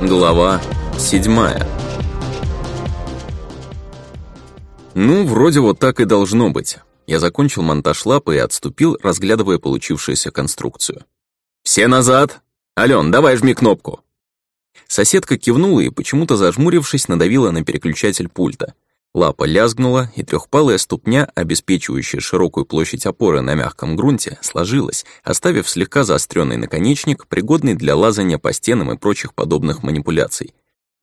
Глава седьмая Ну, вроде вот так и должно быть. Я закончил монтаж лапы и отступил, разглядывая получившуюся конструкцию. «Все назад! Ален, давай жми кнопку!» Соседка кивнула и, почему-то зажмурившись, надавила на переключатель пульта. Лапа лязгнула, и трехпалая ступня, обеспечивающая широкую площадь опоры на мягком грунте, сложилась, оставив слегка заостренный наконечник, пригодный для лазания по стенам и прочих подобных манипуляций.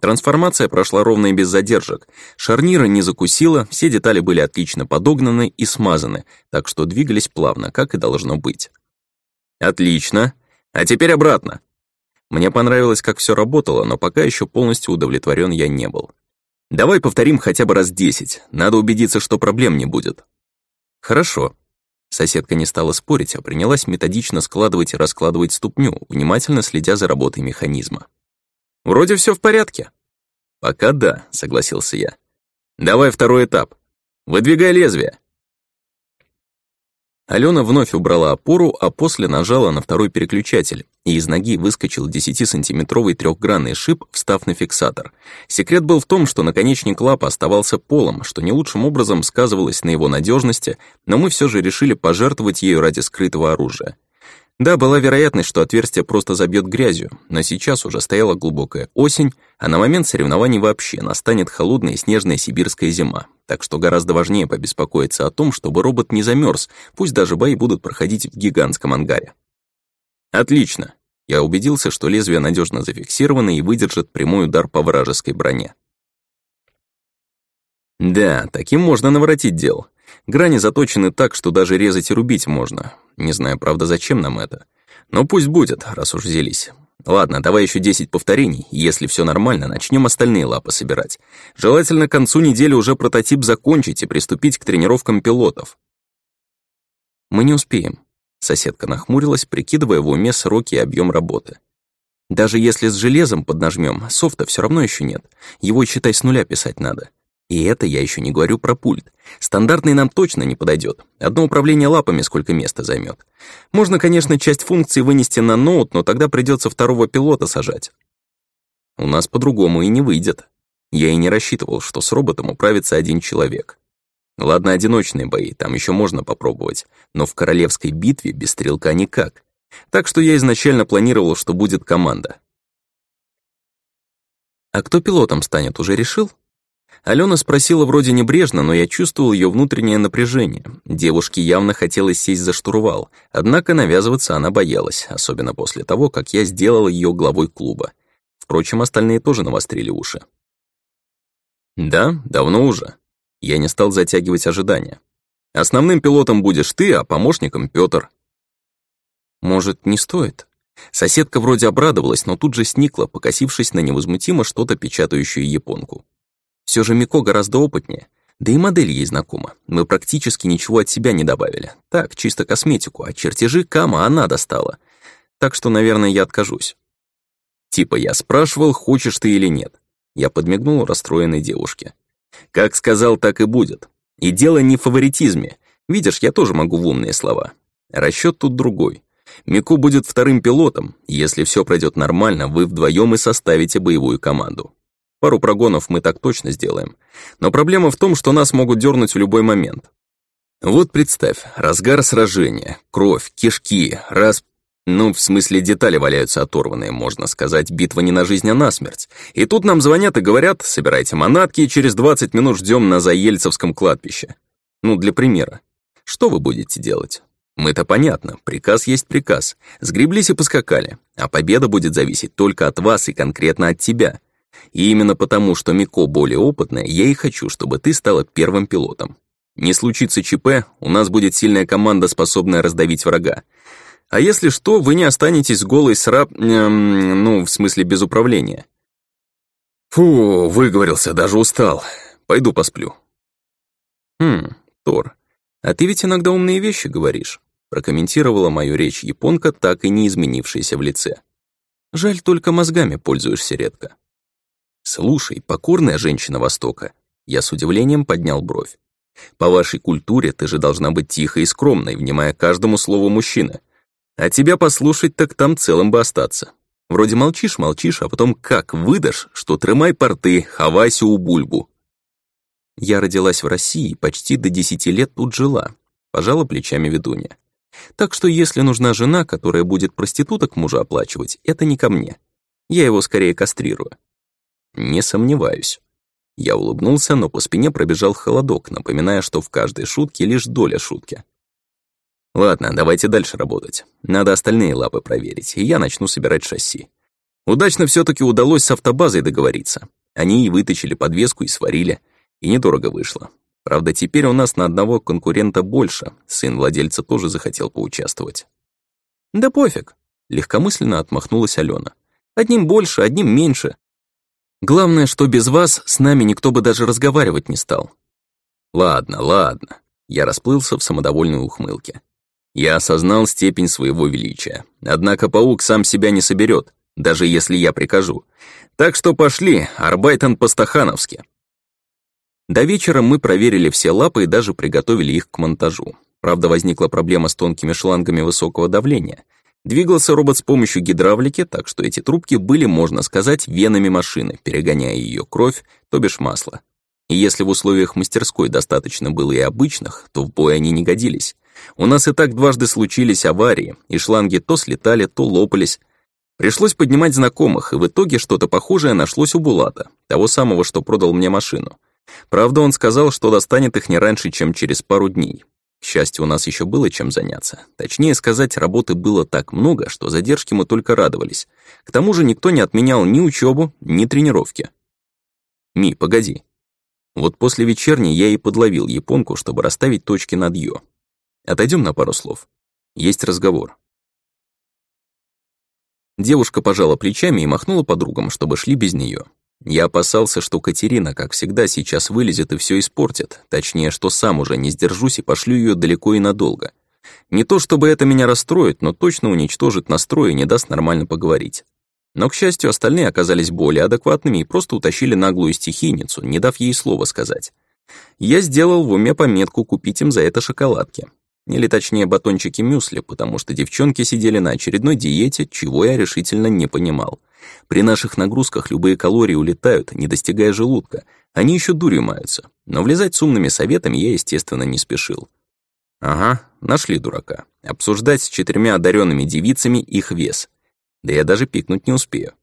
Трансформация прошла ровно и без задержек. Шарнира не закусила, все детали были отлично подогнаны и смазаны, так что двигались плавно, как и должно быть. «Отлично. А теперь обратно». Мне понравилось, как все работало, но пока еще полностью удовлетворен я не был. Давай повторим хотя бы раз десять. Надо убедиться, что проблем не будет. Хорошо. Соседка не стала спорить, а принялась методично складывать и раскладывать ступню, внимательно следя за работой механизма. Вроде все в порядке. Пока да, согласился я. Давай второй этап. Выдвигай лезвие. Алена вновь убрала опору, а после нажала на второй переключатель, и из ноги выскочил 10-сантиметровый трехгранный шип, встав на фиксатор. Секрет был в том, что наконечник лапа оставался полом, что не лучшим образом сказывалось на его надежности, но мы все же решили пожертвовать ею ради скрытого оружия. Да, была вероятность, что отверстие просто забьет грязью, но сейчас уже стояла глубокая осень, а на момент соревнований вообще настанет холодная снежная сибирская зима. Так что гораздо важнее побеспокоиться о том, чтобы робот не замерз, пусть даже бои будут проходить в гигантском ангаре. Отлично. Я убедился, что лезвие надежно зафиксировано и выдержит прямой удар по вражеской броне. Да, таким можно наворотить дел. Грани заточены так, что даже резать и рубить можно. Не знаю, правда, зачем нам это. Но пусть будет, раз уж взялись. Ладно, давай еще 10 повторений. Если все нормально, начнем остальные лапы собирать. Желательно к концу недели уже прототип закончить и приступить к тренировкам пилотов. Мы не успеем. Соседка нахмурилась, прикидывая в уме сроки и объем работы. Даже если с железом поднажмем, софта все равно еще нет. Его, считай, с нуля писать надо. И это я еще не говорю про пульт. Стандартный нам точно не подойдет. Одно управление лапами сколько места займет. Можно, конечно, часть функций вынести на ноут, но тогда придется второго пилота сажать. У нас по-другому и не выйдет. Я и не рассчитывал, что с роботом управится один человек. Ладно, одиночные бои, там еще можно попробовать, но в королевской битве без стрелка никак. Так что я изначально планировал, что будет команда. А кто пилотом станет, уже решил? Алена спросила вроде небрежно, но я чувствовал ее внутреннее напряжение. Девушке явно хотелось сесть за штурвал, однако навязываться она боялась, особенно после того, как я сделал ее главой клуба. Впрочем, остальные тоже навострили уши. «Да, давно уже». Я не стал затягивать ожидания. «Основным пилотом будешь ты, а помощником Пётр». «Может, не стоит?» Соседка вроде обрадовалась, но тут же сникла, покосившись на невозмутимо что-то печатающую японку. Все же Мико гораздо опытнее. Да и модель ей знакома. Мы практически ничего от себя не добавили. Так, чисто косметику, а чертежи Кама она достала. Так что, наверное, я откажусь. Типа я спрашивал, хочешь ты или нет. Я подмигнул расстроенной девушке. Как сказал, так и будет. И дело не в фаворитизме. Видишь, я тоже могу в умные слова. Расчет тут другой. Мику будет вторым пилотом. Если все пройдет нормально, вы вдвоем и составите боевую команду. Пару прогонов мы так точно сделаем. Но проблема в том, что нас могут дернуть в любой момент. Вот представь, разгар сражения, кровь, кишки, раз... Ну, в смысле, детали валяются оторванные, можно сказать, битва не на жизнь, а на смерть. И тут нам звонят и говорят, собирайте манатки, и через 20 минут ждем на Заельцевском кладбище. Ну, для примера. Что вы будете делать? Мы-то понятно, приказ есть приказ. Сгреблись и поскакали. А победа будет зависеть только от вас и конкретно от тебя. И именно потому, что Мико более опытная, я и хочу, чтобы ты стала первым пилотом. Не случится ЧП, у нас будет сильная команда, способная раздавить врага. А если что, вы не останетесь голой с раб... Эм, ну, в смысле, без управления. Фу, выговорился, даже устал. Пойду посплю. Хм, Тор, а ты ведь иногда умные вещи говоришь, прокомментировала мою речь японка, так и не изменившаяся в лице. Жаль, только мозгами пользуешься редко. «Слушай, покорная женщина Востока», я с удивлением поднял бровь. «По вашей культуре ты же должна быть тихой и скромной, внимая каждому слову мужчины. А тебя послушать, так там целым бы остаться. Вроде молчишь-молчишь, а потом как выдашь, что трымай порты, хавайся у бульбу. Я родилась в России и почти до десяти лет тут жила, пожала плечами ведунья. Так что если нужна жена, которая будет проституток мужа оплачивать, это не ко мне. Я его скорее кастрирую. Не сомневаюсь. Я улыбнулся, но по спине пробежал холодок, напоминая, что в каждой шутке лишь доля шутки. Ладно, давайте дальше работать. Надо остальные лапы проверить, и я начну собирать шасси. Удачно все таки удалось с автобазой договориться. Они и вытащили подвеску и сварили, и недорого вышло. Правда, теперь у нас на одного конкурента больше, сын владельца тоже захотел поучаствовать. «Да пофиг», — легкомысленно отмахнулась Алена. «Одним больше, одним меньше. Главное, что без вас с нами никто бы даже разговаривать не стал». «Ладно, ладно», — я расплылся в самодовольной ухмылке. Я осознал степень своего величия. Однако паук сам себя не соберет, даже если я прикажу. Так что пошли, арбайтен по-стахановски. До вечера мы проверили все лапы и даже приготовили их к монтажу. Правда, возникла проблема с тонкими шлангами высокого давления. Двигался робот с помощью гидравлики, так что эти трубки были, можно сказать, венами машины, перегоняя ее кровь, то бишь масло. И если в условиях мастерской достаточно было и обычных, то в бой они не годились. У нас и так дважды случились аварии, и шланги то слетали, то лопались. Пришлось поднимать знакомых, и в итоге что-то похожее нашлось у Булата, того самого, что продал мне машину. Правда, он сказал, что достанет их не раньше, чем через пару дней. К счастью, у нас еще было чем заняться. Точнее сказать, работы было так много, что задержки мы только радовались. К тому же никто не отменял ни учебу, ни тренировки. «Ми, погоди». Вот после вечерней я и подловил японку, чтобы расставить точки над «ё». Отойдем на пару слов. Есть разговор. Девушка пожала плечами и махнула подругам, чтобы шли без нее. Я опасался, что Катерина, как всегда, сейчас вылезет и все испортит, точнее, что сам уже не сдержусь и пошлю ее далеко и надолго. Не то чтобы это меня расстроит, но точно уничтожит настрой и не даст нормально поговорить. Но, к счастью, остальные оказались более адекватными и просто утащили наглую стихийницу, не дав ей слова сказать. Я сделал в уме пометку купить им за это шоколадки. Или точнее батончики мюсли, потому что девчонки сидели на очередной диете, чего я решительно не понимал. При наших нагрузках любые калории улетают, не достигая желудка. Они еще дурью маются. Но влезать с умными советами я, естественно, не спешил. Ага, нашли дурака. Обсуждать с четырьмя одаренными девицами их вес. Да я даже пикнуть не успею.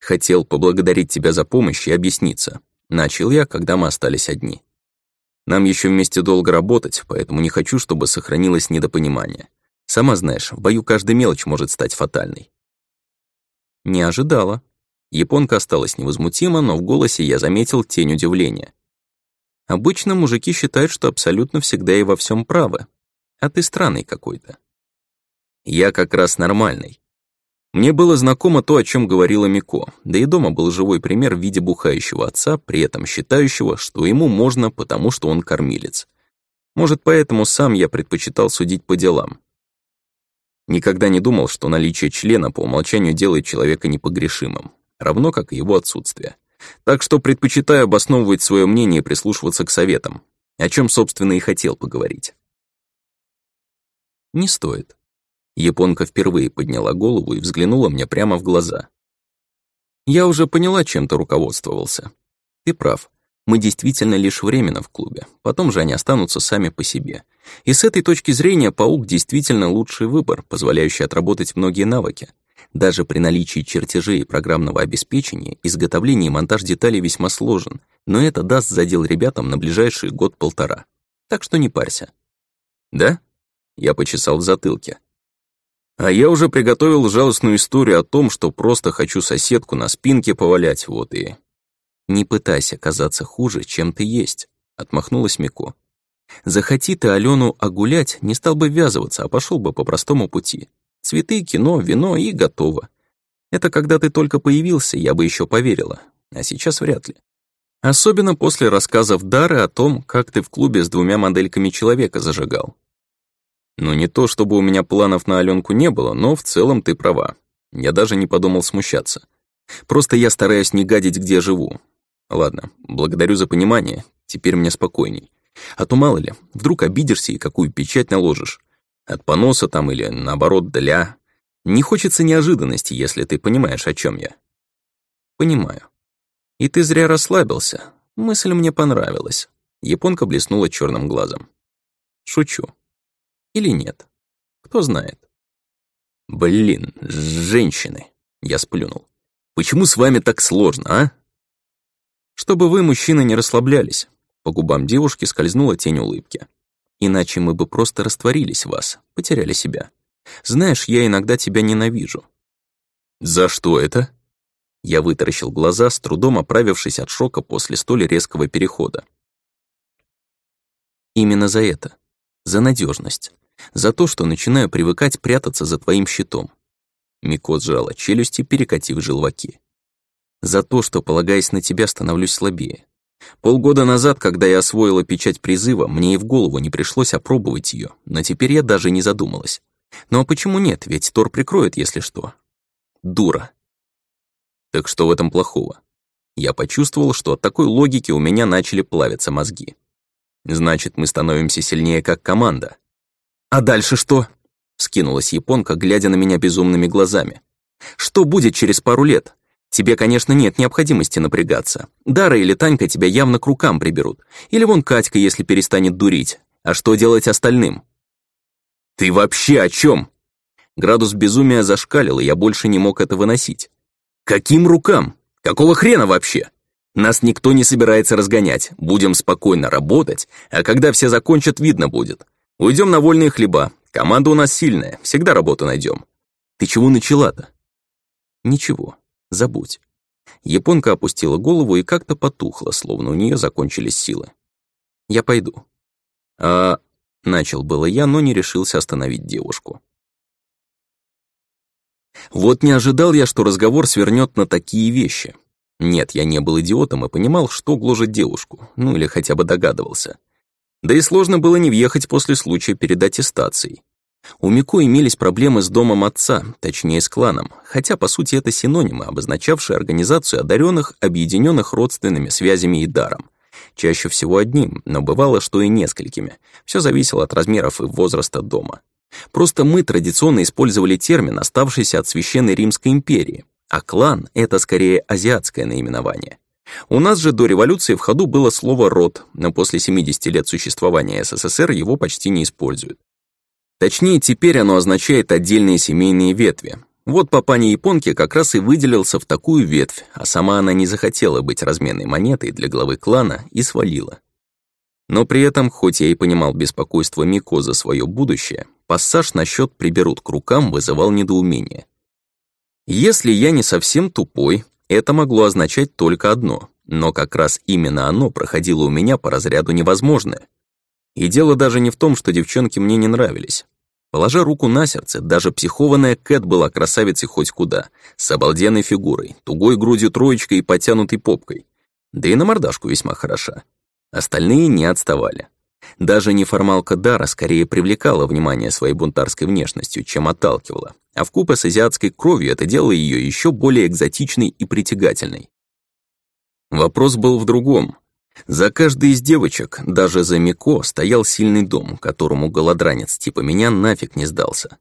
Хотел поблагодарить тебя за помощь и объясниться. Начал я, когда мы остались одни. Нам еще вместе долго работать, поэтому не хочу, чтобы сохранилось недопонимание. Сама знаешь, в бою каждая мелочь может стать фатальной. Не ожидала. Японка осталась невозмутима, но в голосе я заметил тень удивления. Обычно мужики считают, что абсолютно всегда и во всем правы. А ты странный какой-то. Я как раз нормальный. Мне было знакомо то, о чем говорила Мико, да и дома был живой пример в виде бухающего отца, при этом считающего, что ему можно, потому что он кормилец. Может, поэтому сам я предпочитал судить по делам. Никогда не думал, что наличие члена по умолчанию делает человека непогрешимым, равно как и его отсутствие. Так что предпочитаю обосновывать свое мнение и прислушиваться к советам, о чем, собственно, и хотел поговорить. Не стоит. Японка впервые подняла голову и взглянула мне прямо в глаза. «Я уже поняла, чем ты руководствовался. Ты прав. Мы действительно лишь временно в клубе, потом же они останутся сами по себе. И с этой точки зрения паук действительно лучший выбор, позволяющий отработать многие навыки. Даже при наличии чертежей и программного обеспечения изготовление и монтаж деталей весьма сложен, но это даст задел ребятам на ближайший год-полтора. Так что не парься. «Да?» Я почесал в затылке. А я уже приготовил жалостную историю о том, что просто хочу соседку на спинке повалять, вот и... «Не пытайся казаться хуже, чем ты есть», — отмахнулась Мико. «Захоти ты Алену огулять, не стал бы ввязываться, а пошел бы по простому пути. Цветы, кино, вино и готово. Это когда ты только появился, я бы еще поверила, а сейчас вряд ли. Особенно после рассказов Дары о том, как ты в клубе с двумя модельками человека зажигал. Ну не то, чтобы у меня планов на Аленку не было, но в целом ты права. Я даже не подумал смущаться. Просто я стараюсь не гадить, где живу. Ладно, благодарю за понимание, теперь мне спокойней. А то мало ли, вдруг обидишься и какую печать наложишь. От поноса там или, наоборот, для... Не хочется неожиданности, если ты понимаешь, о чем я. Понимаю. И ты зря расслабился. Мысль мне понравилась. Японка блеснула черным глазом. Шучу. Или нет? Кто знает. Блин, женщины. Я сплюнул. Почему с вами так сложно, а? Чтобы вы, мужчины, не расслаблялись. По губам девушки скользнула тень улыбки. Иначе мы бы просто растворились в вас, потеряли себя. Знаешь, я иногда тебя ненавижу. За что это? Я вытаращил глаза, с трудом оправившись от шока после столь резкого перехода. Именно за это. За надежность. За то, что начинаю привыкать прятаться за твоим щитом. Мико сжала челюсти, перекатив желваки. За то, что, полагаясь на тебя, становлюсь слабее. Полгода назад, когда я освоила печать призыва, мне и в голову не пришлось опробовать ее, но теперь я даже не задумалась. Ну а почему нет, ведь Тор прикроет, если что. Дура. Так что в этом плохого? Я почувствовал, что от такой логики у меня начали плавиться мозги. Значит, мы становимся сильнее как команда. А дальше что? Скинулась японка, глядя на меня безумными глазами. Что будет через пару лет? Тебе, конечно, нет необходимости напрягаться. Дара или Танька тебя явно к рукам приберут. Или вон Катька, если перестанет дурить. А что делать остальным? Ты вообще о чем? Градус безумия зашкалил, и я больше не мог это выносить. Каким рукам? Какого хрена вообще? Нас никто не собирается разгонять. Будем спокойно работать, а когда все закончат, видно будет. Уйдем на вольные хлеба. Команда у нас сильная, всегда работу найдем. Ты чего начала-то? Ничего. Забудь. Японка опустила голову и как-то потухла, словно у нее закончились силы. Я пойду. А... Начал было я, но не решился остановить девушку. Вот не ожидал я, что разговор свернет на такие вещи. Нет, я не был идиотом и понимал, что гложет девушку, ну или хотя бы догадывался. Да и сложно было не въехать после случая перед аттестацией. У Мико имелись проблемы с домом отца, точнее с кланом, хотя по сути это синонимы, обозначавшие организацию одаренных, объединенных родственными связями и даром. Чаще всего одним, но бывало, что и несколькими. Все зависело от размеров и возраста дома. Просто мы традиционно использовали термин, оставшийся от Священной Римской империи, а клан — это скорее азиатское наименование. У нас же до революции в ходу было слово «род», но после 70 лет существования СССР его почти не используют. Точнее, теперь оно означает отдельные семейные ветви. Вот папаня японки как раз и выделился в такую ветвь, а сама она не захотела быть разменной монетой для главы клана и свалила. Но при этом, хоть я и понимал беспокойство Мико за свое будущее, пассаж насчет «приберут к рукам» вызывал недоумение. Если я не совсем тупой, это могло означать только одно, но как раз именно оно проходило у меня по разряду невозможное. И дело даже не в том, что девчонки мне не нравились. Положа руку на сердце, даже психованная Кэт была красавицей хоть куда, с обалденной фигурой, тугой грудью троечкой и потянутой попкой. Да и на мордашку весьма хороша. Остальные не отставали. Даже неформалка Дара скорее привлекала внимание своей бунтарской внешностью, чем отталкивала, а вкупе с азиатской кровью это делало ее еще более экзотичной и притягательной. Вопрос был в другом. За каждой из девочек, даже за Мико, стоял сильный дом, которому голодранец типа меня нафиг не сдался.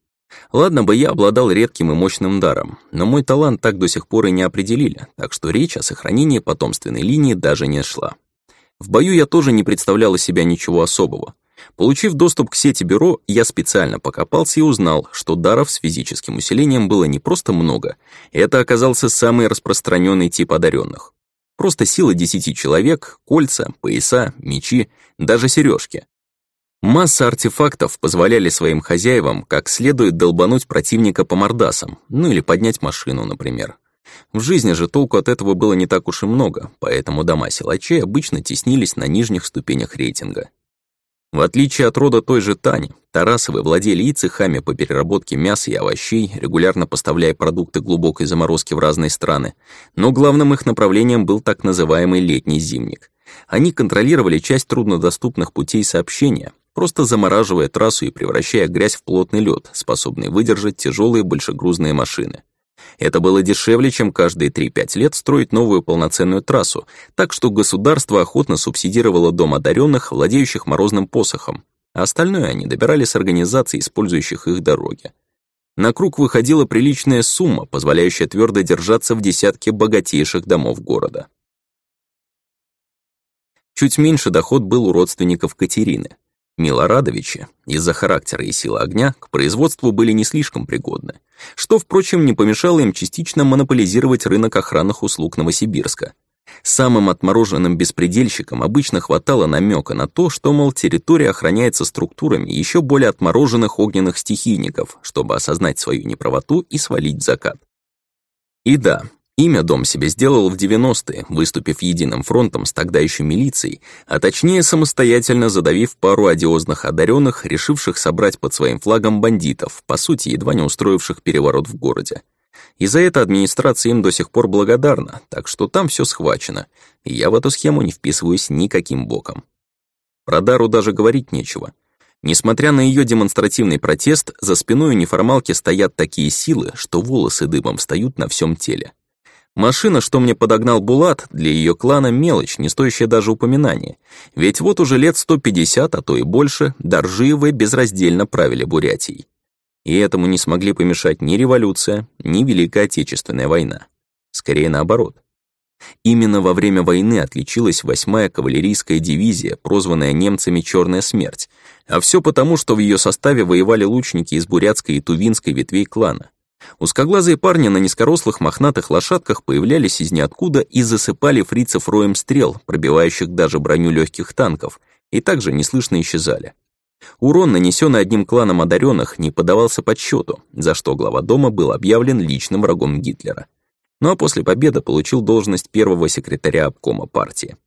Ладно бы я обладал редким и мощным даром, но мой талант так до сих пор и не определили, так что речь о сохранении потомственной линии даже не шла. В бою я тоже не представлял из себя ничего особого. Получив доступ к сети бюро, я специально покопался и узнал, что даров с физическим усилением было не просто много, это оказался самый распространенный тип одаренных. Просто сила десяти человек, кольца, пояса, мечи, даже сережки. Масса артефактов позволяли своим хозяевам как следует долбануть противника по мордасам, ну или поднять машину, например. В жизни же толку от этого было не так уж и много, поэтому дома силачей обычно теснились на нижних ступенях рейтинга. В отличие от рода той же Тани, Тарасовы владели и цехами по переработке мяса и овощей, регулярно поставляя продукты глубокой заморозки в разные страны, но главным их направлением был так называемый летний зимник. Они контролировали часть труднодоступных путей сообщения, просто замораживая трассу и превращая грязь в плотный лед, способный выдержать тяжелые большегрузные машины. Это было дешевле, чем каждые 3-5 лет строить новую полноценную трассу, так что государство охотно субсидировало дом одаренных, владеющих морозным посохом, а остальное они добирали с организаций, использующих их дороги. На круг выходила приличная сумма, позволяющая твердо держаться в десятке богатейших домов города. Чуть меньше доход был у родственников Катерины. Милорадовичи, из-за характера и силы огня, к производству были не слишком пригодны, что, впрочем, не помешало им частично монополизировать рынок охранных услуг Новосибирска. Самым отмороженным беспредельщикам обычно хватало намека на то, что, мол, территория охраняется структурами еще более отмороженных огненных стихийников, чтобы осознать свою неправоту и свалить закат. И да, Имя дом себе сделал в 90-е, выступив единым фронтом с тогда еще милицией, а точнее самостоятельно задавив пару одиозных одаренных, решивших собрать под своим флагом бандитов, по сути, едва не устроивших переворот в городе. И за это администрация им до сих пор благодарна, так что там все схвачено, и я в эту схему не вписываюсь никаким боком. Про Дару даже говорить нечего. Несмотря на ее демонстративный протест, за спиной у неформалки стоят такие силы, что волосы дыбом встают на всем теле. Машина, что мне подогнал Булат, для ее клана мелочь, не стоящая даже упоминания. Ведь вот уже лет 150, а то и больше, Доржиевы безраздельно правили Бурятией. И этому не смогли помешать ни революция, ни Великая Отечественная война. Скорее наоборот. Именно во время войны отличилась 8-я кавалерийская дивизия, прозванная немцами «Черная смерть», а все потому, что в ее составе воевали лучники из бурятской и тувинской ветвей клана. Узкоглазые парни на низкорослых мохнатых лошадках появлялись из ниоткуда и засыпали фрицев роем стрел, пробивающих даже броню легких танков, и также неслышно исчезали. Урон, нанесенный одним кланом одаренных, не подавался подсчету, за что глава дома был объявлен личным врагом Гитлера. Ну а после победы получил должность первого секретаря обкома партии.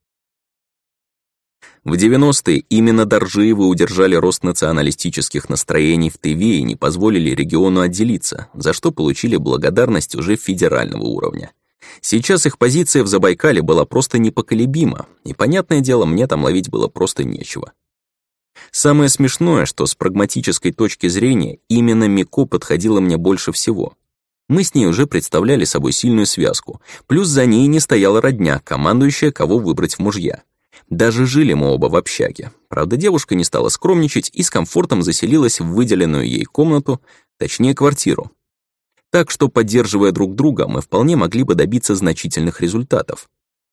В 90-е именно Доржиевы удержали рост националистических настроений в Тыве и не позволили региону отделиться, за что получили благодарность уже федерального уровня. Сейчас их позиция в Забайкале была просто непоколебима, и, понятное дело, мне там ловить было просто нечего. Самое смешное, что с прагматической точки зрения именно Мико подходила мне больше всего. Мы с ней уже представляли собой сильную связку, плюс за ней не стояла родня, командующая, кого выбрать в мужья. Даже жили мы оба в общаге. Правда, девушка не стала скромничать и с комфортом заселилась в выделенную ей комнату, точнее квартиру. Так что, поддерживая друг друга, мы вполне могли бы добиться значительных результатов.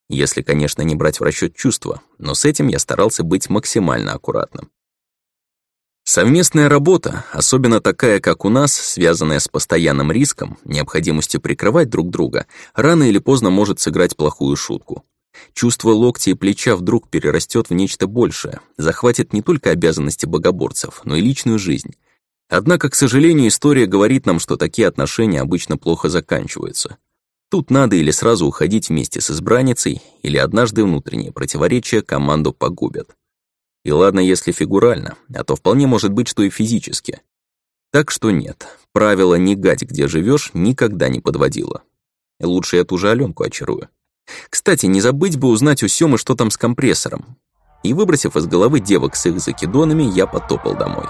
Если, конечно, не брать в расчет чувства, но с этим я старался быть максимально аккуратным. Совместная работа, особенно такая, как у нас, связанная с постоянным риском, необходимостью прикрывать друг друга, рано или поздно может сыграть плохую шутку. Чувство локтя и плеча вдруг перерастет в нечто большее, захватит не только обязанности богоборцев, но и личную жизнь. Однако, к сожалению, история говорит нам, что такие отношения обычно плохо заканчиваются. Тут надо или сразу уходить вместе с избранницей, или однажды внутренние противоречия команду погубят. И ладно, если фигурально, а то вполне может быть, что и физически. Так что нет, правило «не гать, где живешь никогда не подводило. Лучше я ту же Аленку очарую. Кстати, не забыть бы узнать у Сёмы, что там с компрессором. И выбросив из головы девок с их закидонами, я потопал домой.